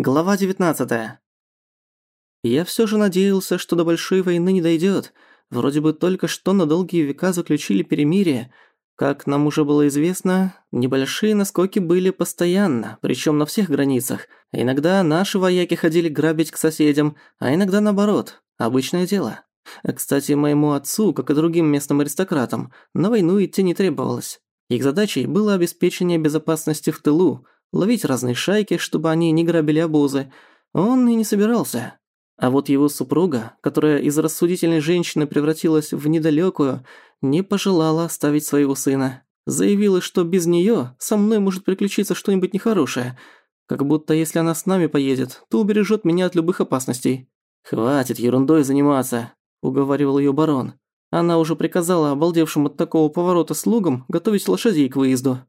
Глава 19. Я всё же надеялся, что до большой войны не дойдёт. Вроде бы только что на долгие века заключили перемирие. Как нам уже было известно, небольшие наскоки были постоянно, причём на всех границах. Иногда наши вояки ходили грабить к соседям, а иногда наоборот. Обычное дело. Кстати, моему отцу, как и другим местным аристократам, на войну идти не требовалось. Их задачей было обеспечение безопасности в тылу – ловить разные шайки, чтобы они не грабили обозы, он и не собирался. А вот его супруга, которая из рассудительной женщины превратилась в недалёкую, не пожелала оставить своего сына. Заявила, что без неё со мной может приключиться что-нибудь нехорошее. Как будто если она с нами поедет, то убережёт меня от любых опасностей. «Хватит ерундой заниматься», – уговаривал её барон. Она уже приказала обалдевшим от такого поворота слугам готовить лошадей к выезду.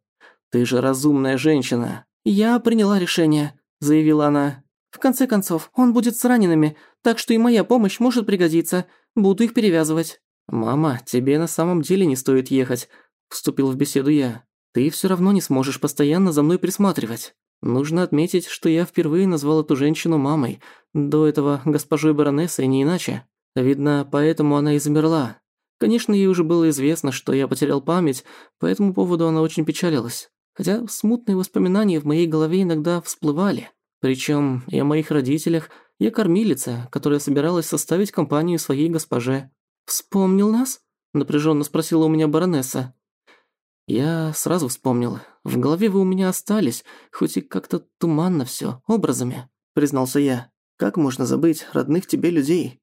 «Ты же разумная женщина. «Я приняла решение», – заявила она. «В конце концов, он будет с ранеными, так что и моя помощь может пригодиться. Буду их перевязывать». «Мама, тебе на самом деле не стоит ехать», – вступил в беседу я. «Ты всё равно не сможешь постоянно за мной присматривать. Нужно отметить, что я впервые назвал эту женщину мамой. До этого госпожой баронессой не иначе. Видно, поэтому она и замерла. Конечно, ей уже было известно, что я потерял память, по этому поводу она очень печалилась хотя смутные воспоминания в моей голове иногда всплывали. Причем и о моих родителях, и о кормилице, которая собиралась составить компанию своей госпоже. «Вспомнил нас?» – напряженно спросила у меня баронесса. Я сразу вспомнил. В голове вы у меня остались, хоть и как-то туманно все, образами, признался я. Как можно забыть родных тебе людей?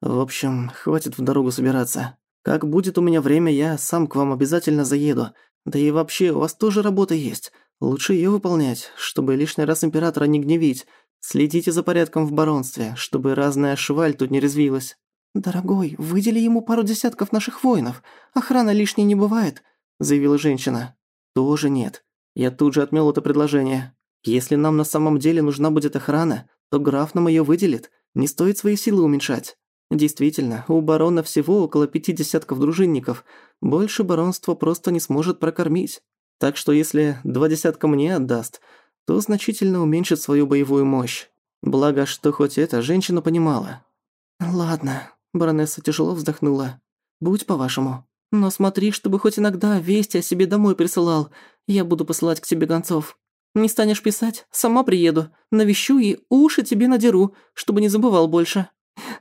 В общем, хватит в дорогу собираться. Как будет у меня время, я сам к вам обязательно заеду. Да и вообще, у вас тоже работа есть. Лучше её выполнять, чтобы лишний раз императора не гневить. Следите за порядком в баронстве, чтобы разная шваль тут не резвилась. «Дорогой, выдели ему пару десятков наших воинов. Охрана лишней не бывает», – заявила женщина. «Тоже нет. Я тут же отмёл это предложение. Если нам на самом деле нужна будет охрана, то граф нам её выделит. Не стоит свои силы уменьшать». Действительно, у барона всего около пяти десятков дружинников. Больше баронство просто не сможет прокормить. Так что если два десятка мне отдаст, то значительно уменьшит свою боевую мощь. Благо, что хоть это женщина понимала. «Ладно», – баронесса тяжело вздохнула. «Будь по-вашему. Но смотри, чтобы хоть иногда вести о себе домой присылал. Я буду посылать к тебе гонцов. Не станешь писать? Сама приеду. Навещу и уши тебе надеру, чтобы не забывал больше».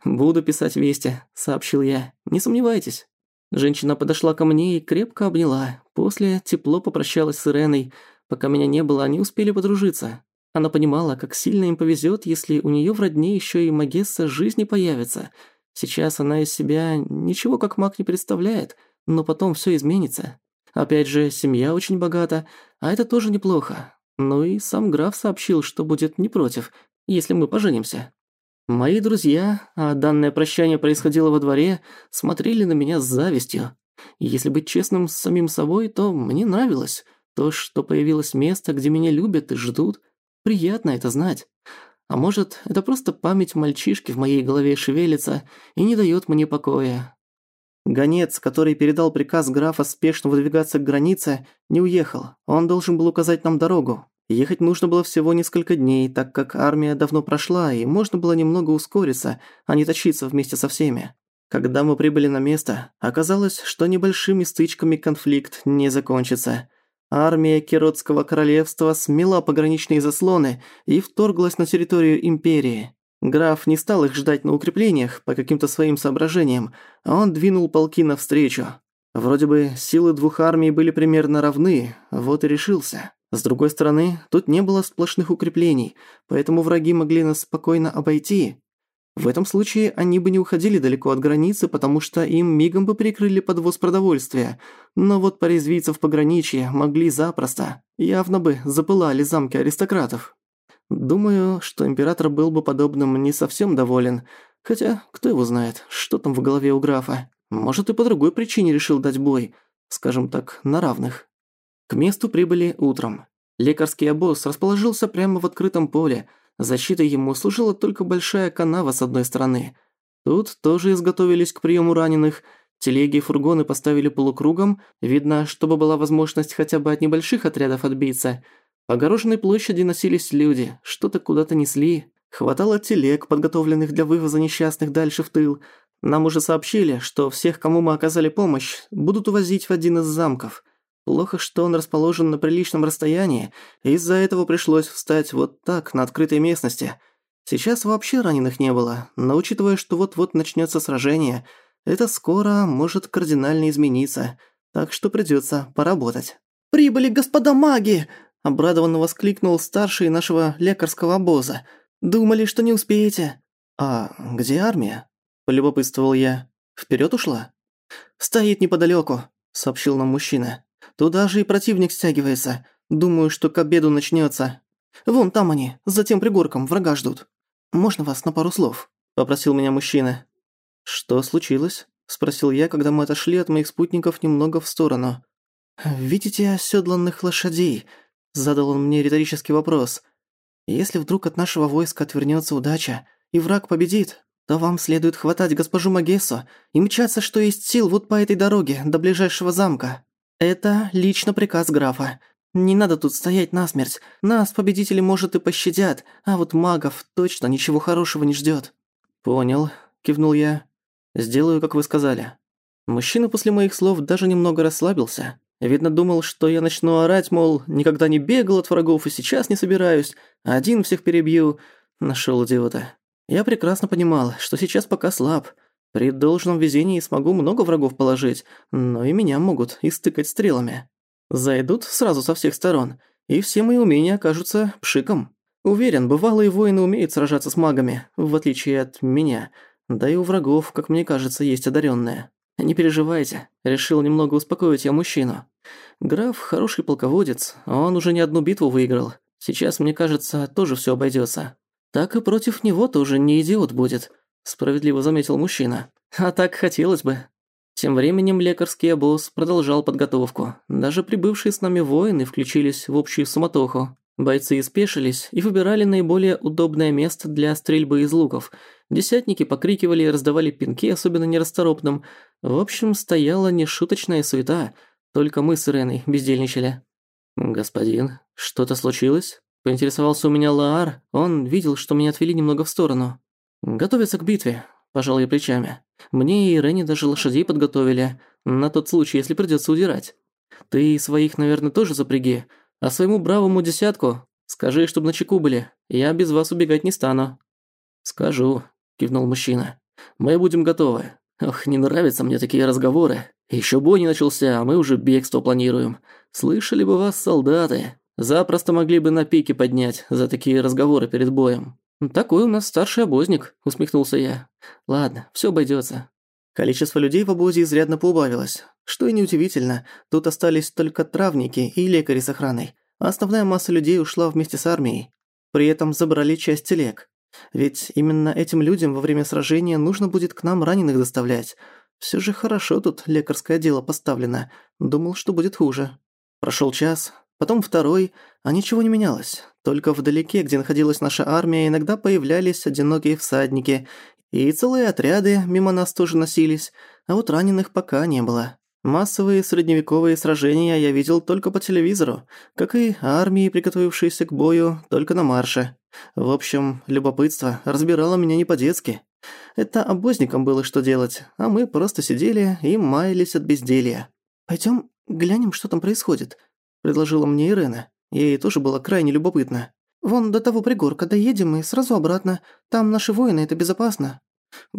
«Буду писать вести», – сообщил я. «Не сомневайтесь». Женщина подошла ко мне и крепко обняла. После тепло попрощалась с Иреной. Пока меня не было, они успели подружиться. Она понимала, как сильно им повезет, если у нее в родне еще и Магесса жизни появится. Сейчас она из себя ничего как маг не представляет, но потом все изменится. Опять же, семья очень богата, а это тоже неплохо. Ну и сам граф сообщил, что будет не против, если мы поженимся. Мои друзья, а данное прощание происходило во дворе, смотрели на меня с завистью. Если быть честным с самим собой, то мне нравилось. То, что появилось место, где меня любят и ждут. Приятно это знать. А может, это просто память мальчишки в моей голове шевелится и не дает мне покоя. Гонец, который передал приказ графа спешно выдвигаться к границе, не уехал. Он должен был указать нам дорогу. Ехать нужно было всего несколько дней, так как армия давно прошла, и можно было немного ускориться, а не тащиться вместе со всеми. Когда мы прибыли на место, оказалось, что небольшими стычками конфликт не закончится. Армия Киротского королевства смела пограничные заслоны и вторглась на территорию империи. Граф не стал их ждать на укреплениях по каким-то своим соображениям, а он двинул полки навстречу. Вроде бы силы двух армий были примерно равны, вот и решился. С другой стороны, тут не было сплошных укреплений, поэтому враги могли нас спокойно обойти. В этом случае они бы не уходили далеко от границы, потому что им мигом бы прикрыли подвоз продовольствия. Но вот порезвиться в пограничье могли запросто. Явно бы запылали замки аристократов. Думаю, что император был бы подобным не совсем доволен. Хотя, кто его знает, что там в голове у графа. Может, и по другой причине решил дать бой. Скажем так, на равных. К месту прибыли утром. Лекарский обоз расположился прямо в открытом поле. Защитой ему служила только большая канава с одной стороны. Тут тоже изготовились к приему раненых. Телеги и фургоны поставили полукругом, видно, чтобы была возможность хотя бы от небольших отрядов отбиться. По огороженной площади носились люди, что-то куда-то несли. Хватало телег, подготовленных для вывоза несчастных дальше в тыл. Нам уже сообщили, что всех, кому мы оказали помощь, будут увозить в один из замков. Плохо, что он расположен на приличном расстоянии, из-за этого пришлось встать вот так, на открытой местности. Сейчас вообще раненых не было, но учитывая, что вот-вот начнется сражение, это скоро может кардинально измениться, так что придется поработать. «Прибыли, господа маги!» – обрадованно воскликнул старший нашего лекарского обоза. «Думали, что не успеете». «А где армия?» – полюбопытствовал я. Вперед ушла?» «Стоит неподалеку, сообщил нам мужчина. «Туда же и противник стягивается. Думаю, что к обеду начнется. Вон там они, за тем пригорком, врага ждут. Можно вас на пару слов?» – попросил меня мужчина. «Что случилось?» – спросил я, когда мы отошли от моих спутников немного в сторону. «Видите оседланных лошадей?» – задал он мне риторический вопрос. «Если вдруг от нашего войска отвернется удача, и враг победит, то вам следует хватать госпожу Магессу и мчаться, что есть сил, вот по этой дороге, до ближайшего замка. Это лично приказ графа. Не надо тут стоять насмерть. Нас, победители, может, и пощадят, а вот магов точно ничего хорошего не ждёт». «Понял», – кивнул я. «Сделаю, как вы сказали». Мужчина после моих слов даже немного расслабился. Видно, думал, что я начну орать, мол, никогда не бегал от врагов и сейчас не собираюсь, один всех перебью. Нашёл идиота. Я прекрасно понимал, что сейчас пока слаб. При должном везении смогу много врагов положить, но и меня могут истыкать стрелами. Зайдут сразу со всех сторон, и все мои умения окажутся пшиком. Уверен, бывалые воины умеют сражаться с магами, в отличие от меня. Да и у врагов, как мне кажется, есть одаренные. Не переживайте, решил немного успокоить я мужчину. Граф хороший полководец, он уже не одну битву выиграл. Сейчас, мне кажется, тоже все обойдется. Так и против него тоже не идиот будет, справедливо заметил мужчина. А так хотелось бы. Тем временем лекарский обоз продолжал подготовку. Даже прибывшие с нами воины включились в общую суматоху. Бойцы спешились и выбирали наиболее удобное место для стрельбы из луков. Десятники покрикивали и раздавали пинки, особенно нерасторопным. В общем, стояла нешуточная суета. Только мы с Иреной бездельничали. «Господин, что-то случилось?» Поинтересовался у меня Лаар. Он видел, что меня отвели немного в сторону. «Готовиться к битве», – пожал я плечами. Мне и Ирене даже лошадей подготовили, на тот случай, если придётся удирать. Ты своих, наверное, тоже запряги, а своему бравому десятку скажи, чтобы на чеку были, я без вас убегать не стану». «Скажу», – кивнул мужчина. «Мы будем готовы. Ох, не нравятся мне такие разговоры. Еще бой не начался, а мы уже бегство планируем. Слышали бы вас солдаты. Запросто могли бы на пике поднять за такие разговоры перед боем. «Такой у нас старший обозник», – усмехнулся я. «Ладно, всё обойдётся». Количество людей в обозе изрядно поубавилось. Что и неудивительно, тут остались только травники и лекари с охраной. основная масса людей ушла вместе с армией. При этом забрали часть телег. Ведь именно этим людям во время сражения нужно будет к нам раненых доставлять. Всё же хорошо тут лекарское дело поставлено. Думал, что будет хуже. Прошёл час, потом второй, а ничего не менялось. Только вдалеке, где находилась наша армия, иногда появлялись одинокие всадники, и целые отряды мимо нас тоже носились, а вот раненых пока не было. Массовые средневековые сражения я видел только по телевизору, как и армии, приготовившиеся к бою, только на марше. В общем, любопытство разбирало меня не по-детски. Это обозникам было что делать, а мы просто сидели и маялись от безделья. «Пойдём глянем, что там происходит», – предложила мне Ирена. Ей тоже было крайне любопытно. «Вон до того пригорка доедем и сразу обратно. Там наши воины, это безопасно».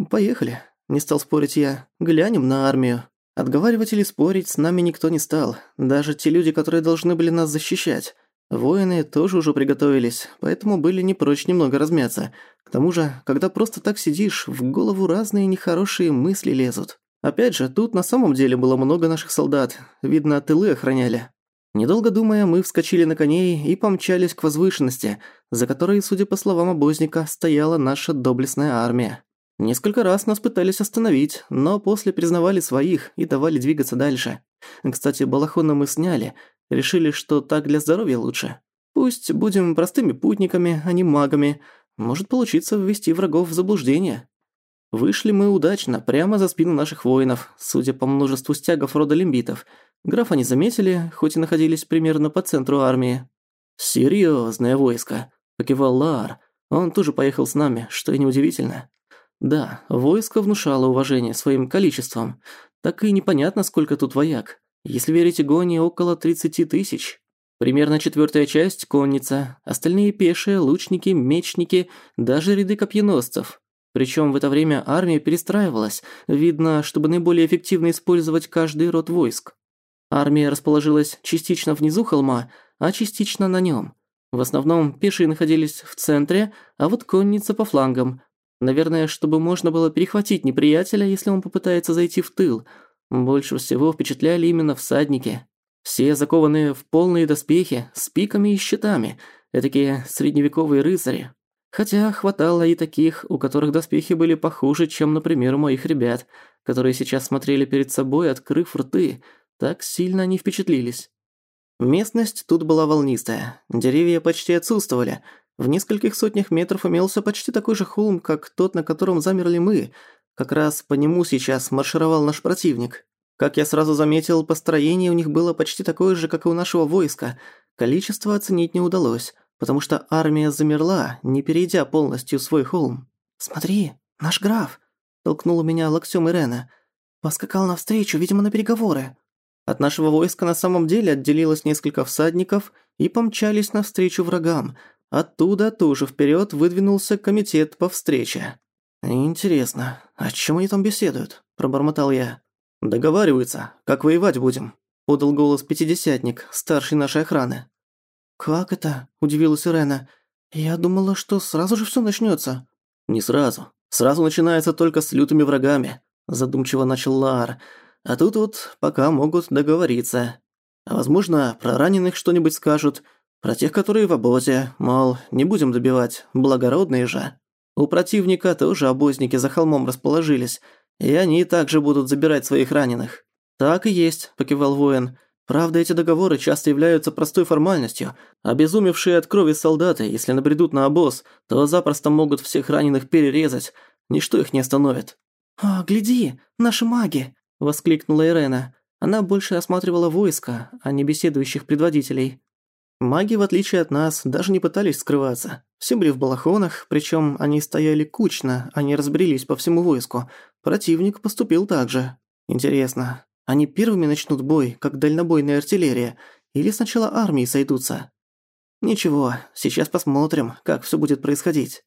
«Поехали», – не стал спорить я. «Глянем на армию». Отговаривать или спорить с нами никто не стал. Даже те люди, которые должны были нас защищать. Воины тоже уже приготовились, поэтому были не прочь немного размяться. К тому же, когда просто так сидишь, в голову разные нехорошие мысли лезут. Опять же, тут на самом деле было много наших солдат. Видно, тылы охраняли. Недолго думая, мы вскочили на коней и помчались к возвышенности, за которой, судя по словам обозника, стояла наша доблестная армия. Несколько раз нас пытались остановить, но после признавали своих и давали двигаться дальше. Кстати, балахоны мы сняли, решили, что так для здоровья лучше. Пусть будем простыми путниками, а не магами. Может получиться ввести врагов в заблуждение. Вышли мы удачно, прямо за спину наших воинов, судя по множеству стягов рода лимбитов – Графа не заметили, хоть и находились примерно по центру армии. Серьезное войско», – покивал Лаар. Он тоже поехал с нами, что и неудивительно. Да, войско внушало уважение своим количеством. Так и непонятно, сколько тут вояк. Если верить Игоне, около 30 тысяч. Примерно четвертая часть – конница, остальные – пешие, лучники, мечники, даже ряды копьеносцев. Причем в это время армия перестраивалась, видно, чтобы наиболее эффективно использовать каждый род войск. Армия расположилась частично внизу холма, а частично на нем. В основном пешие находились в центре, а вот конница по флангам. Наверное, чтобы можно было перехватить неприятеля, если он попытается зайти в тыл. Больше всего впечатляли именно всадники. Все закованные в полные доспехи, с пиками и щитами, этакие средневековые рыцари. Хотя хватало и таких, у которых доспехи были похуже, чем, например, у моих ребят, которые сейчас смотрели перед собой, открыв рты. Так сильно они впечатлились. Местность тут была волнистая, деревья почти отсутствовали. В нескольких сотнях метров имелся почти такой же холм, как тот, на котором замерли мы. Как раз по нему сейчас маршировал наш противник. Как я сразу заметил, построение у них было почти такое же, как и у нашего войска. Количество оценить не удалось, потому что армия замерла, не перейдя полностью свой холм. «Смотри, наш граф!» – толкнула меня локтём Ирена. «Поскакал навстречу, видимо, на переговоры». От нашего войска на самом деле отделилось несколько всадников и помчались навстречу врагам. Оттуда тоже вперед выдвинулся комитет по встрече. «Интересно, о чем они там беседуют?» – пробормотал я. «Договариваются, как воевать будем», – подал голос пятидесятник, старший нашей охраны. «Как это?» – удивилась Ирена. «Я думала, что сразу же всё начнётся». «Не сразу. Сразу начинается только с лютыми врагами», – задумчиво начал Лаар. «А тут вот пока могут договориться. А возможно, про раненых что-нибудь скажут, про тех, которые в обозе, мол, не будем добивать, благородные же. У противника тоже обозники за холмом расположились, и они также будут забирать своих раненых. Так и есть, покивал воин. Правда, эти договоры часто являются простой формальностью. Обезумевшие от крови солдаты, если набредут на обоз, то запросто могут всех раненых перерезать. Ничто их не остановит. «А, гляди, наши маги!» – воскликнула Ирена. Она больше осматривала войско, а не беседующих предводителей. Маги, в отличие от нас, даже не пытались скрываться. Все были в балахонах, причем они стояли кучно, а не разбрелись по всему войску. Противник поступил так же. Интересно, они первыми начнут бой, как дальнобойная артиллерия, или сначала армии сойдутся? Ничего, сейчас посмотрим, как все будет происходить.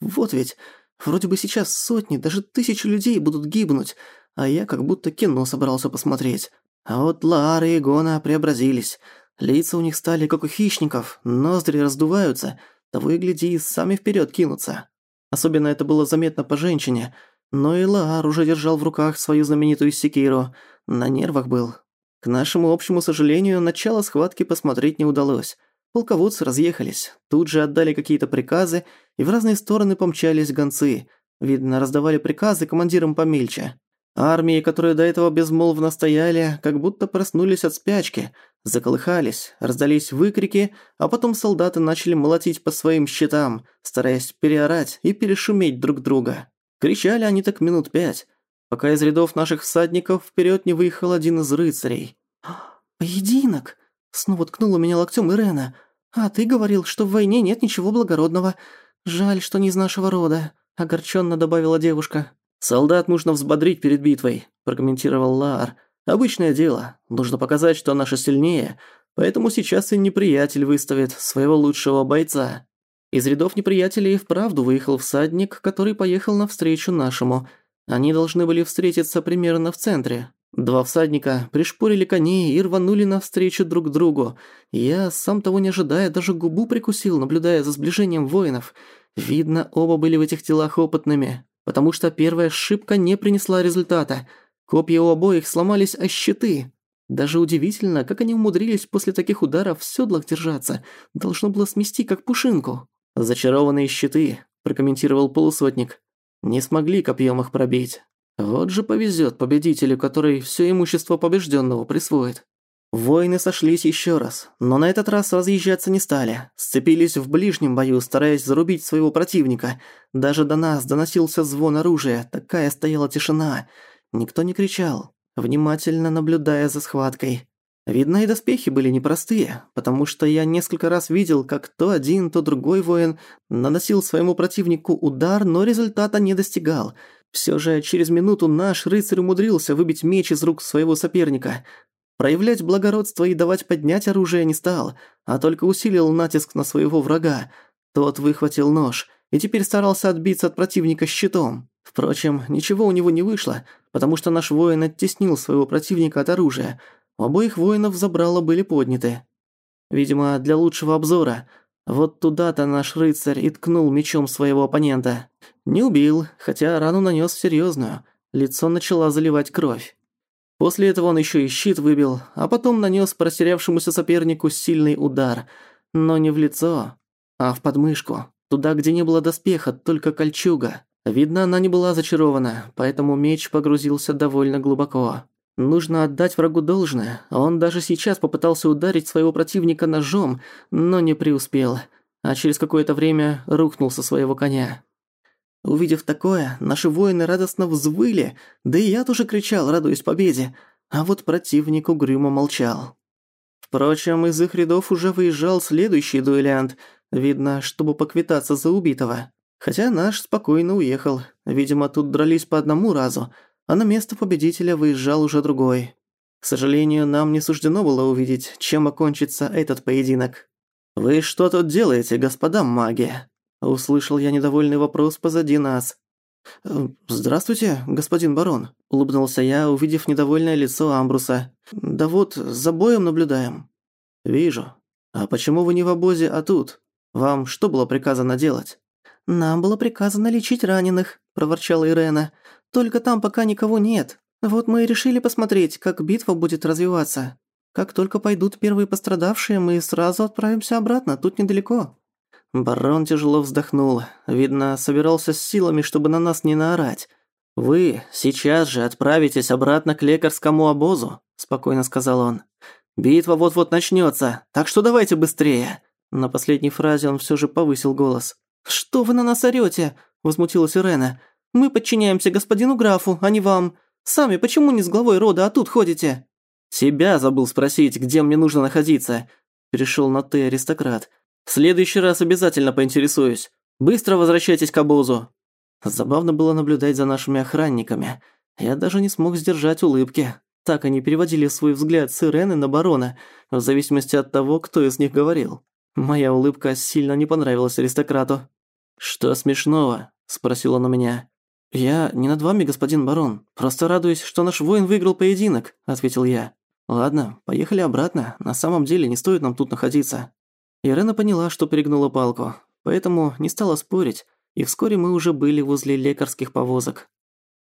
Вот ведь, вроде бы сейчас сотни, даже тысячи людей будут гибнуть, а я как будто кино собрался посмотреть. А вот Лаара и Гона преобразились – Лица у них стали как у хищников, ноздри раздуваются, того и сами вперед кинутся. Особенно это было заметно по женщине, но и Лаар уже держал в руках свою знаменитую секиру, на нервах был. К нашему общему сожалению, начало схватки посмотреть не удалось. Полководцы разъехались, тут же отдали какие-то приказы, и в разные стороны помчались гонцы. Видно, раздавали приказы командирам помельче. Армии, которые до этого безмолвно стояли, как будто проснулись от спячки, заколыхались, раздались выкрики, а потом солдаты начали молотить по своим щитам, стараясь переорать и перешуметь друг друга. Кричали они так минут пять, пока из рядов наших всадников вперед не выехал один из рыцарей. «Поединок!» — снова ткнула меня локтем Ирена. «А ты говорил, что в войне нет ничего благородного. Жаль, что не из нашего рода», — огорченно добавила девушка. «Солдат нужно взбодрить перед битвой», – прокомментировал Лаар. «Обычное дело. Нужно показать, что наши сильнее, поэтому сейчас и неприятель выставит своего лучшего бойца». Из рядов неприятелей вправду выехал всадник, который поехал навстречу нашему. Они должны были встретиться примерно в центре. Два всадника пришпорили коней и рванули навстречу друг другу. Я, сам того не ожидая, даже губу прикусил, наблюдая за сближением воинов. Видно, оба были в этих делах опытными потому что первая ошибка не принесла результата. Копья у обоих сломались о щиты. Даже удивительно, как они умудрились после таких ударов в седлах держаться. Должно было смести, как пушинку. «Зачарованные щиты», – прокомментировал полусотник. «Не смогли копьем их пробить. Вот же повезет победителю, который все имущество побежденного присвоит». Воины сошлись еще раз, но на этот раз разъезжаться не стали. Сцепились в ближнем бою, стараясь зарубить своего противника. Даже до нас доносился звон оружия, такая стояла тишина. Никто не кричал, внимательно наблюдая за схваткой. Видно, и доспехи были непростые, потому что я несколько раз видел, как то один, то другой воин наносил своему противнику удар, но результата не достигал. Всё же через минуту наш рыцарь умудрился выбить меч из рук своего соперника. Проявлять благородство и давать поднять оружие не стал, а только усилил натиск на своего врага. Тот выхватил нож и теперь старался отбиться от противника щитом. Впрочем, ничего у него не вышло, потому что наш воин оттеснил своего противника от оружия. У обоих воинов забрала были подняты. Видимо, для лучшего обзора. Вот туда-то наш рыцарь и ткнул мечом своего оппонента. Не убил, хотя рану нанес серьезную. Лицо начало заливать кровь. После этого он еще и щит выбил, а потом нанес просерявшемуся сопернику сильный удар. Но не в лицо, а в подмышку. Туда, где не было доспеха, только кольчуга. Видно, она не была зачарована, поэтому меч погрузился довольно глубоко. Нужно отдать врагу должное. Он даже сейчас попытался ударить своего противника ножом, но не преуспел, а через какое-то время рухнул со своего коня. Увидев такое, наши воины радостно взвыли, да и я тоже кричал, радуясь победе, а вот противник угрюмо молчал. Впрочем, из их рядов уже выезжал следующий дуэлянт, видно, чтобы поквитаться за убитого. Хотя наш спокойно уехал. Видимо, тут дрались по одному разу, а на место победителя выезжал уже другой. К сожалению, нам не суждено было увидеть, чем окончится этот поединок. «Вы что тут делаете, господа маги?» Услышал я недовольный вопрос позади нас. «Э, «Здравствуйте, господин барон», – улыбнулся я, увидев недовольное лицо Амбруса. «Да вот, за боем наблюдаем». «Вижу. А почему вы не в обозе, а тут? Вам что было приказано делать?» «Нам было приказано лечить раненых», – проворчала Ирена. «Только там пока никого нет. Вот мы и решили посмотреть, как битва будет развиваться. Как только пойдут первые пострадавшие, мы сразу отправимся обратно, тут недалеко». Барон тяжело вздохнул. Видно, собирался с силами, чтобы на нас не наорать. «Вы сейчас же отправитесь обратно к лекарскому обозу», – спокойно сказал он. «Битва вот-вот начнется, так что давайте быстрее». На последней фразе он все же повысил голос. «Что вы на нас орёте?» – возмутилась Ирена. «Мы подчиняемся господину графу, а не вам. Сами почему не с главой рода, а тут ходите?» «Себя забыл спросить, где мне нужно находиться», – перешёл на «ты» аристократ. «В следующий раз обязательно поинтересуюсь. Быстро возвращайтесь к обозу». Забавно было наблюдать за нашими охранниками. Я даже не смог сдержать улыбки. Так они переводили свой взгляд с Ирены на барона, в зависимости от того, кто из них говорил. Моя улыбка сильно не понравилась аристократу. «Что смешного?» – спросил он у меня. «Я не над вами, господин барон. Просто радуюсь, что наш воин выиграл поединок», – ответил я. «Ладно, поехали обратно. На самом деле не стоит нам тут находиться». Ирена поняла, что перегнула палку, поэтому не стала спорить, и вскоре мы уже были возле лекарских повозок.